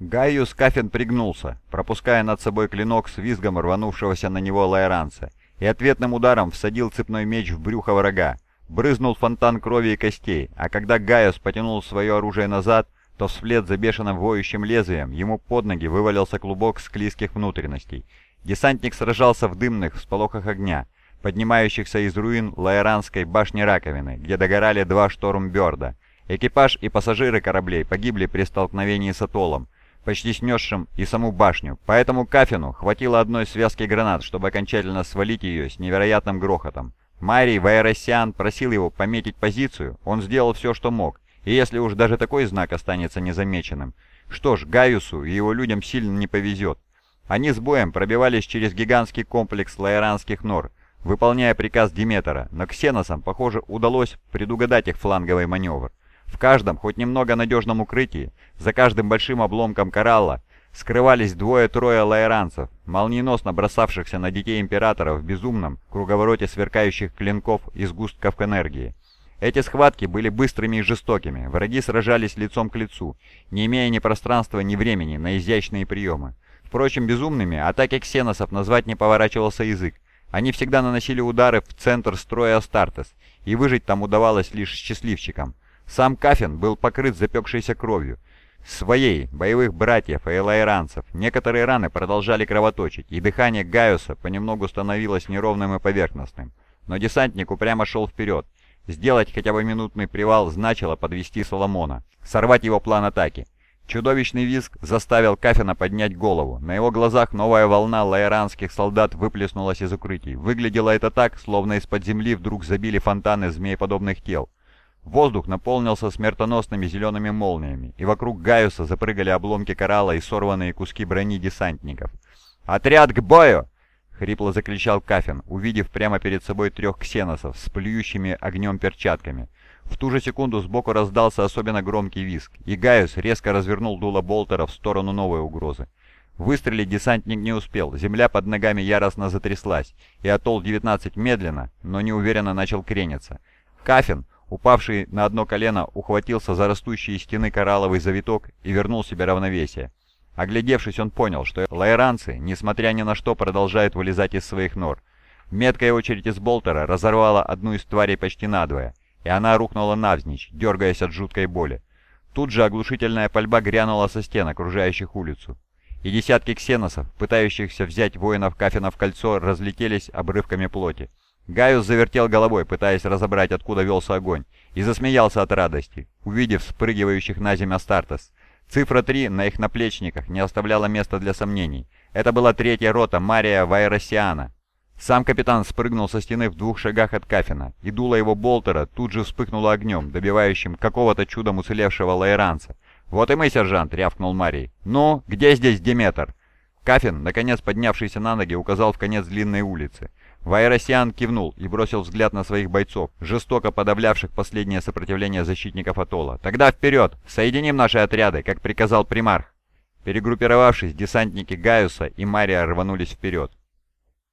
Гaius Кафин пригнулся, пропуская над собой клинок с визгом рванувшегося на него лайранца, и ответным ударом всадил цепной меч в брюхо врага. Брызнул фонтан крови и костей, а когда Гaius потянул свое оружие назад, то вслед за бешеным воющим лезвием ему под ноги вывалился клубок склизких внутренностей. Десантник сражался в дымных всполохах огня, поднимающихся из руин Лаэранской башни раковины, где догорали два штормберда. Экипаж и пассажиры кораблей погибли при столкновении с атоллом, почти снесшим и саму башню, поэтому Кафину хватило одной связки гранат, чтобы окончательно свалить ее с невероятным грохотом. Марий Вайросян просил его пометить позицию, он сделал все, что мог, и если уж даже такой знак останется незамеченным, что ж, Гaiusу и его людям сильно не повезет. Они с боем пробивались через гигантский комплекс лаэранских нор, выполняя приказ Диметра, но ксеносам, похоже, удалось предугадать их фланговый маневр. В каждом, хоть немного надежном укрытии, за каждым большим обломком коралла, скрывались двое-трое лаэранцев, молниеносно бросавшихся на детей Императора в безумном круговороте сверкающих клинков и сгустков энергии. Эти схватки были быстрыми и жестокими, враги сражались лицом к лицу, не имея ни пространства, ни времени на изящные приемы. Впрочем, безумными атаки ксеносов назвать не поворачивался язык. Они всегда наносили удары в центр строя Астартес, и выжить там удавалось лишь счастливчикам. Сам Кафин был покрыт запекшейся кровью, своей, боевых братьев и элайранцев. Некоторые раны продолжали кровоточить, и дыхание Гaiуса понемногу становилось неровным и поверхностным. Но десантник упрямо шел вперед, Сделать хотя бы минутный привал значило подвести Соломона, сорвать его план атаки. Чудовищный визг заставил Кафина поднять голову. На его глазах новая волна лаэранских солдат выплеснулась из укрытий. Выглядело это так, словно из-под земли вдруг забили фонтаны змееподобных тел. Воздух наполнился смертоносными зелеными молниями, и вокруг Гaiуса запрыгали обломки коралла и сорванные куски брони десантников. «Отряд к бою!» Хрипло закричал Кафин, увидев прямо перед собой трех ксеносов с плюющими огнем перчатками. В ту же секунду сбоку раздался особенно громкий визг, и Гaius резко развернул дуло болтера в сторону новой угрозы. Выстрелить десантник не успел, земля под ногами яростно затряслась, и Атолл-19 медленно, но неуверенно начал крениться. Кафин, упавший на одно колено, ухватился за растущие стены коралловый завиток и вернул себе равновесие. Оглядевшись, он понял, что лайранцы, несмотря ни на что, продолжают вылезать из своих нор. Меткая очередь из болтера разорвала одну из тварей почти надвое, и она рухнула навзничь, дергаясь от жуткой боли. Тут же оглушительная пальба грянула со стен, окружающих улицу. И десятки ксеносов, пытающихся взять воинов Кафина в кольцо, разлетелись обрывками плоти. Гaius завертел головой, пытаясь разобрать, откуда велся огонь, и засмеялся от радости, увидев спрыгивающих на землю Астартес. Цифра 3 на их наплечниках не оставляла места для сомнений. Это была третья рота Мария Вайросиана. Сам капитан спрыгнул со стены в двух шагах от Кафина, и дуло его болтера тут же вспыхнуло огнем, добивающим какого-то чудом уцелевшего лаэранца. «Вот и мы, сержант!» — рявкнул Марий. «Ну, где здесь Деметр?» Кафин, наконец поднявшийся на ноги, указал в конец длинной улицы. Вайросиан кивнул и бросил взгляд на своих бойцов, жестоко подавлявших последнее сопротивление защитников Атолла. «Тогда вперед! Соединим наши отряды, как приказал примарх!» Перегруппировавшись, десантники Гaiуса и Мария рванулись вперед.